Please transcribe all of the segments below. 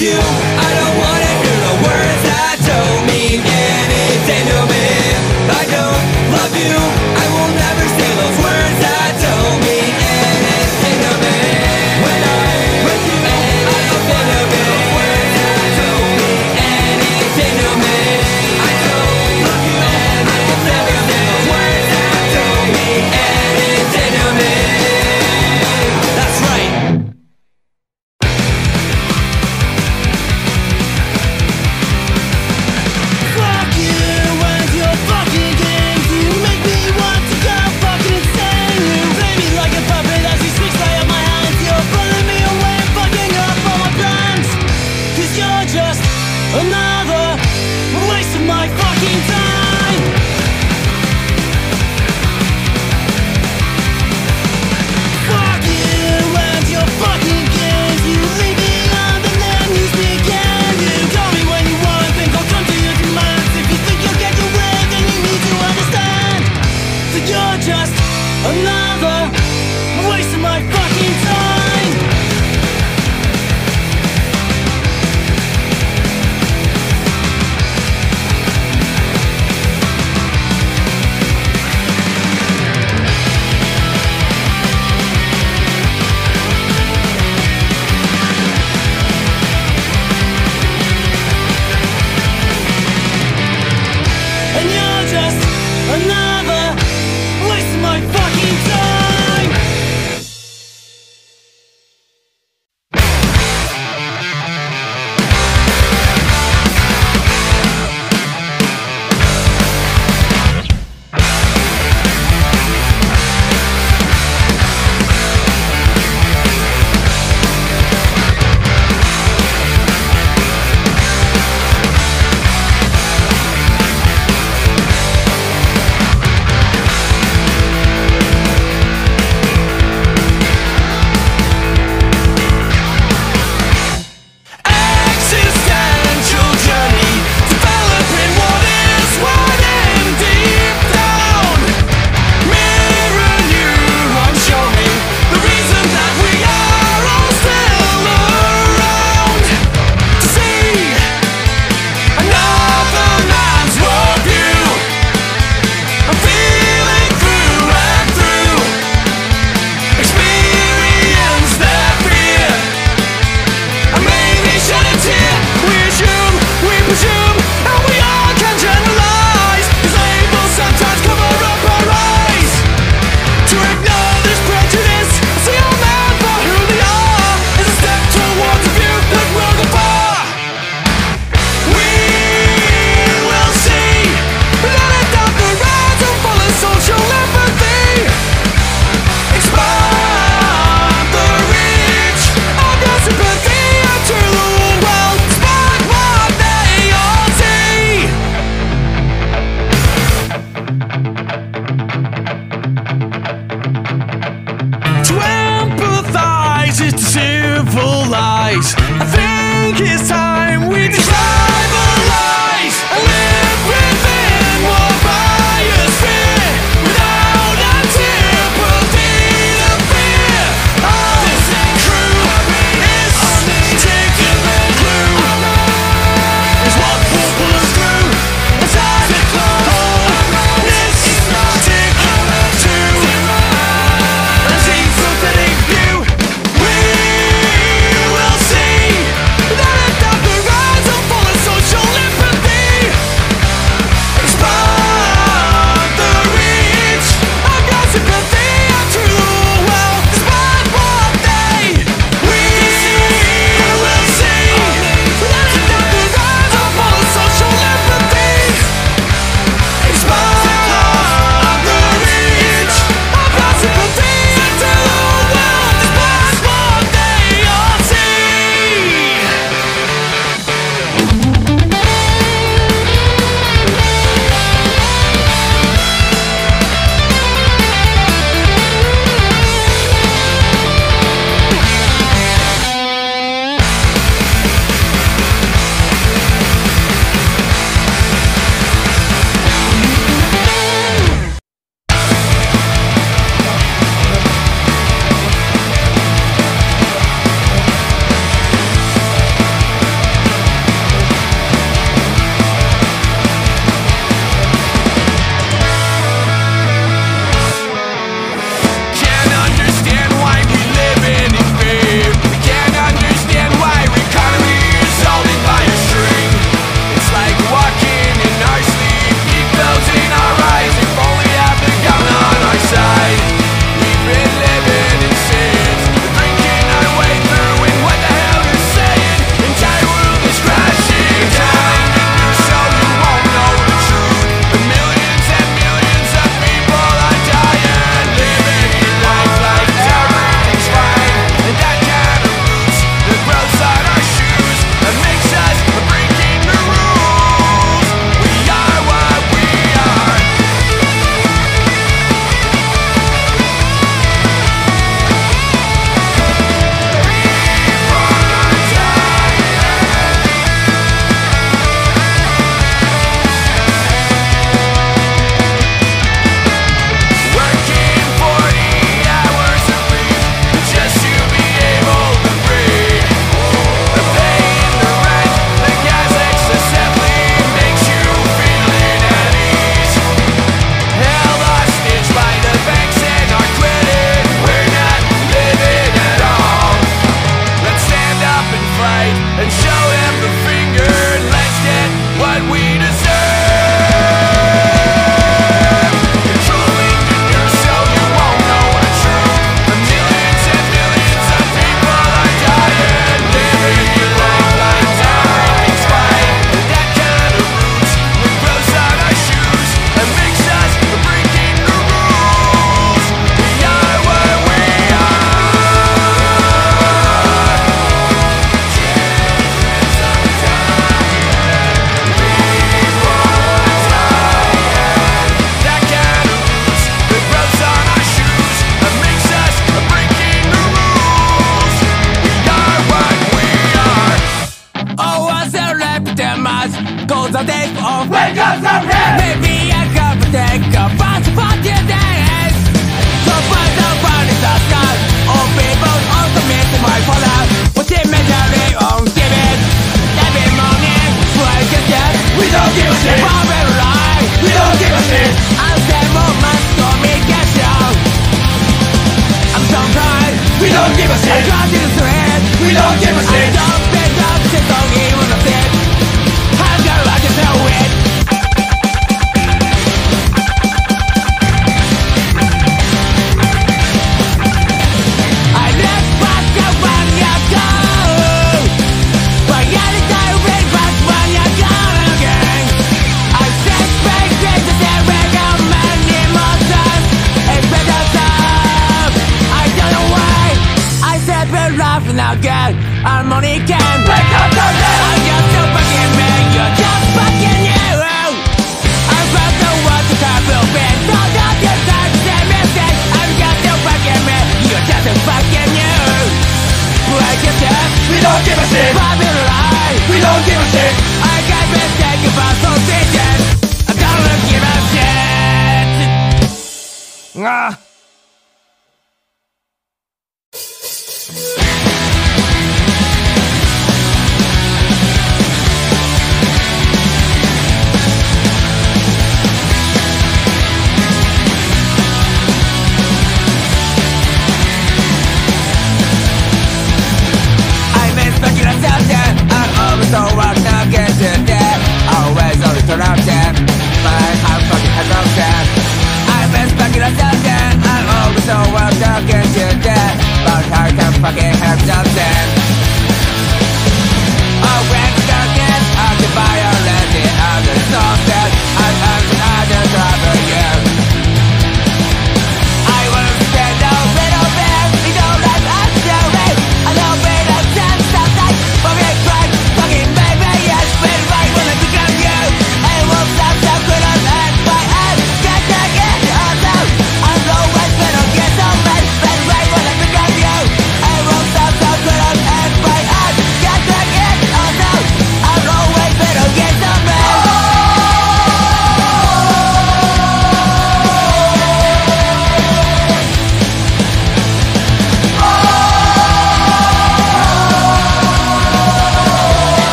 you,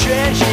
Change.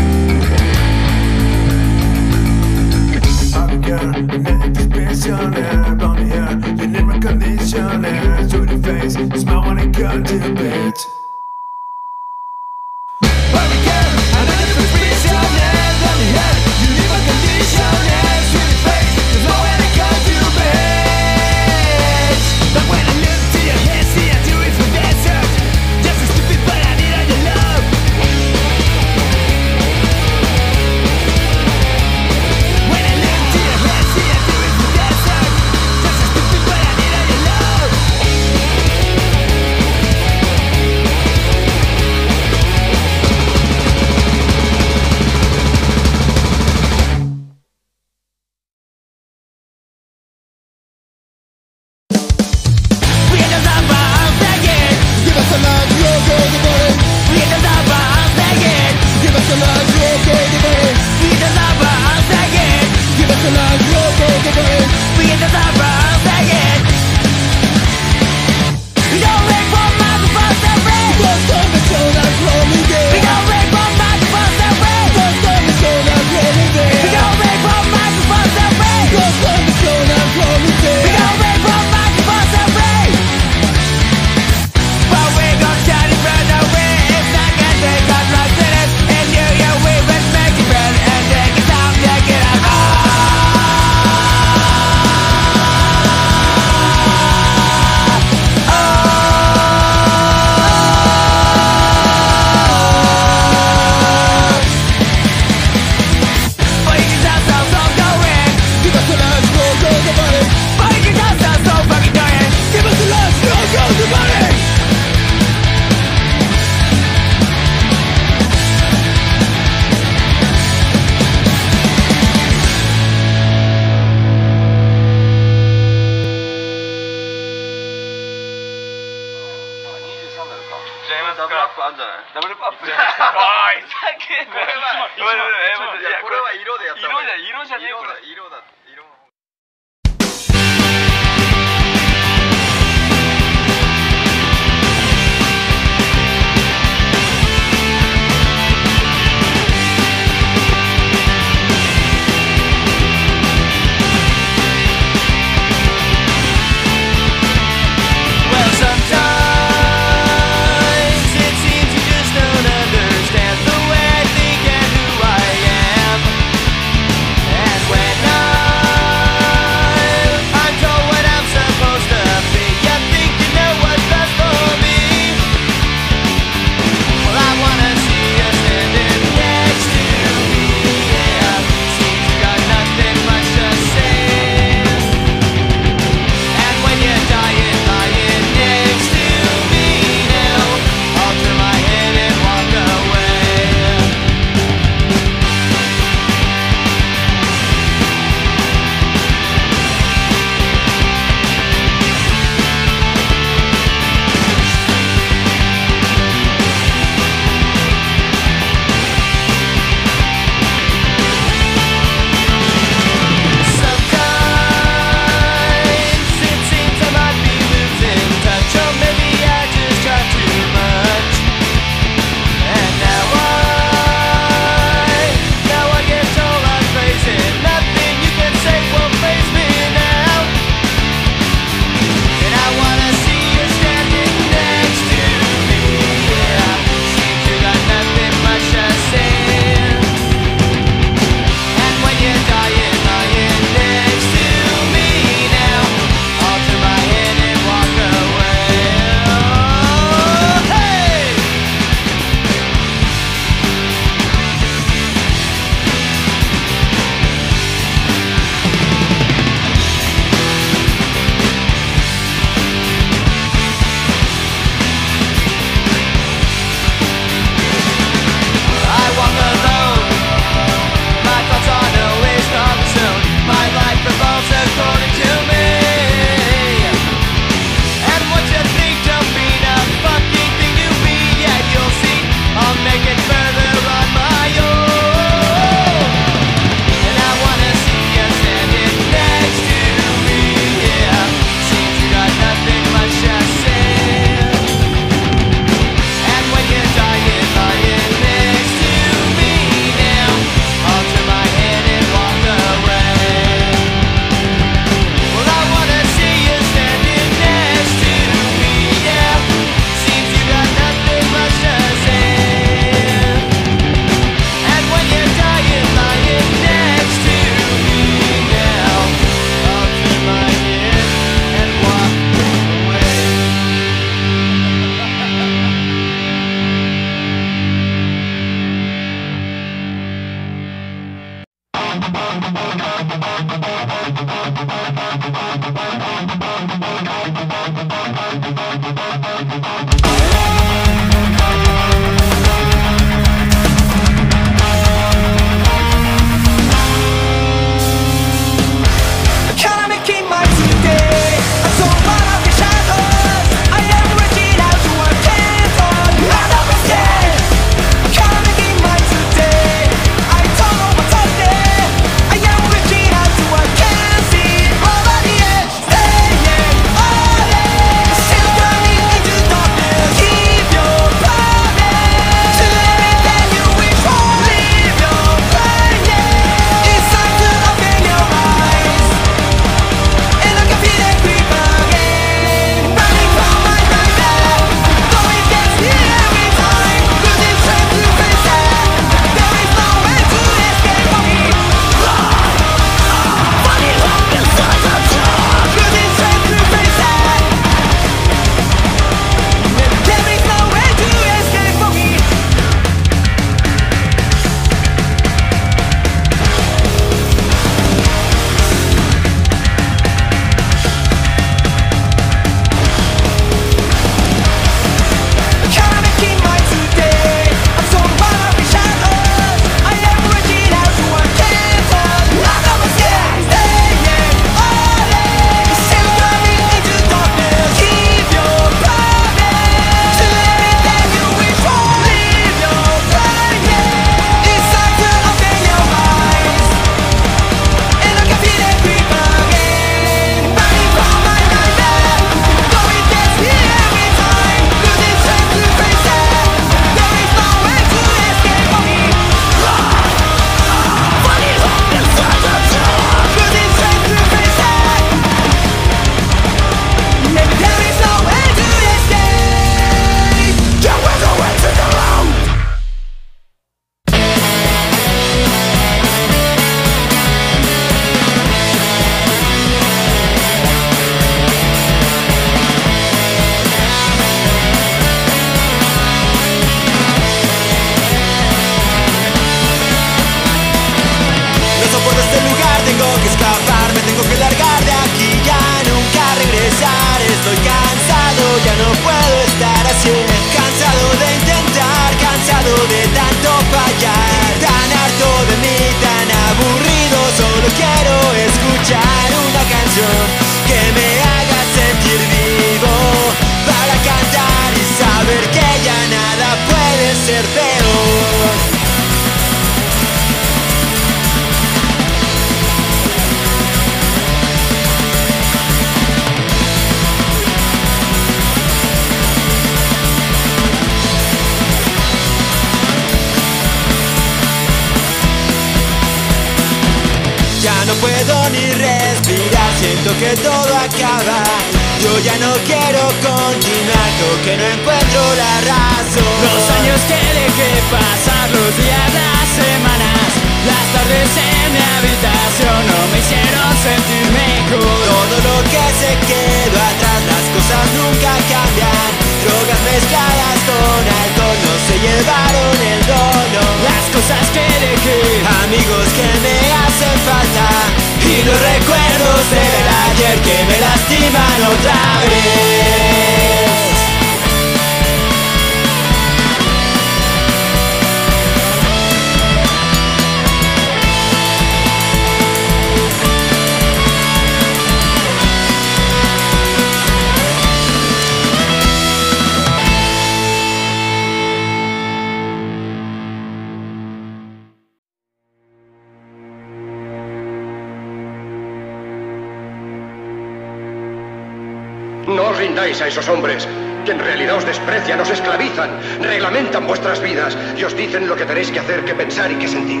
No os rindáis a esos hombres, que en realidad os desprecian, os esclavizan, reglamentan vuestras vidas y os dicen lo que tenéis que hacer, que pensar y que sentir.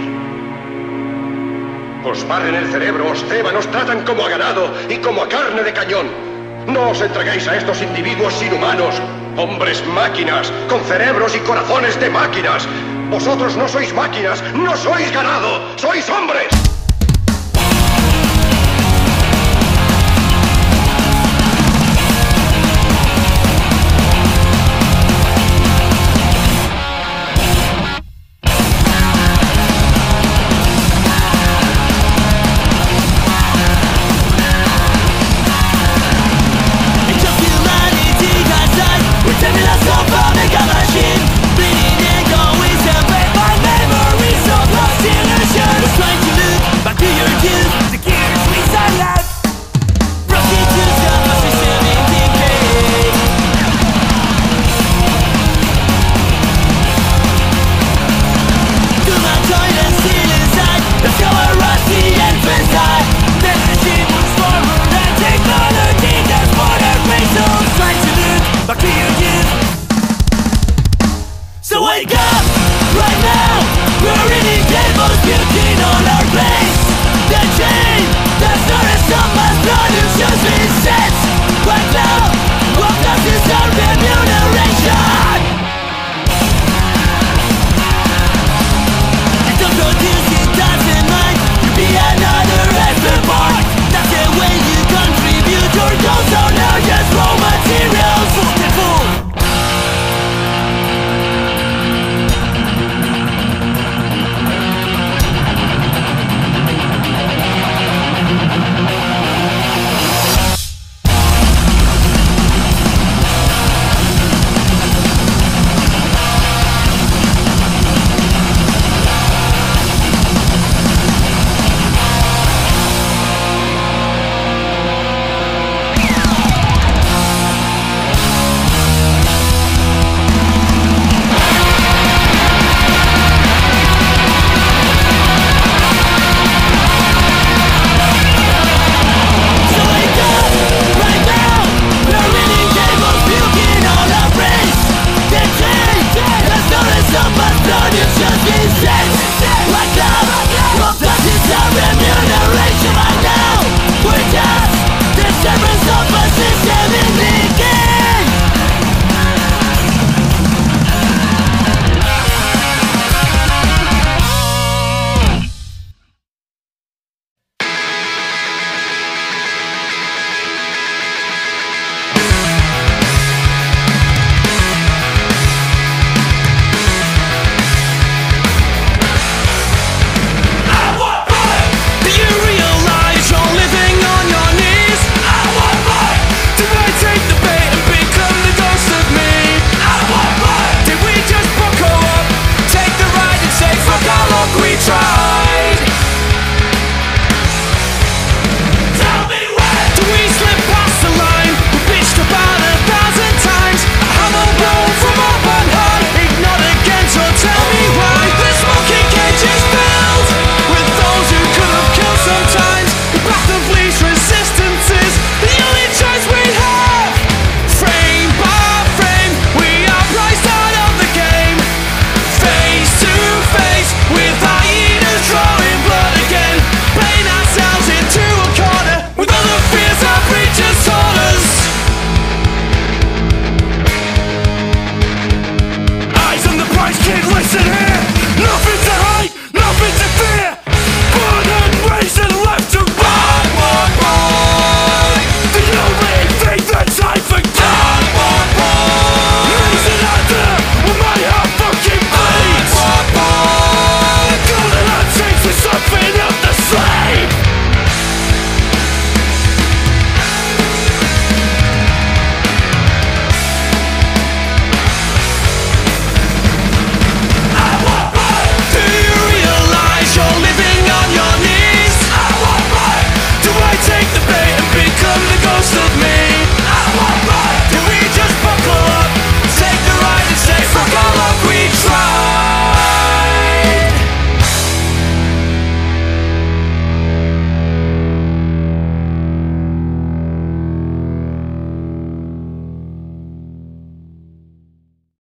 Os barren el cerebro, os ceban, os tratan como a ganado y como a carne de cañón. No os entreguéis a estos individuos inhumanos, hombres máquinas, con cerebros y corazones de máquinas. Vosotros no sois máquinas, no sois ganado, sois hombres.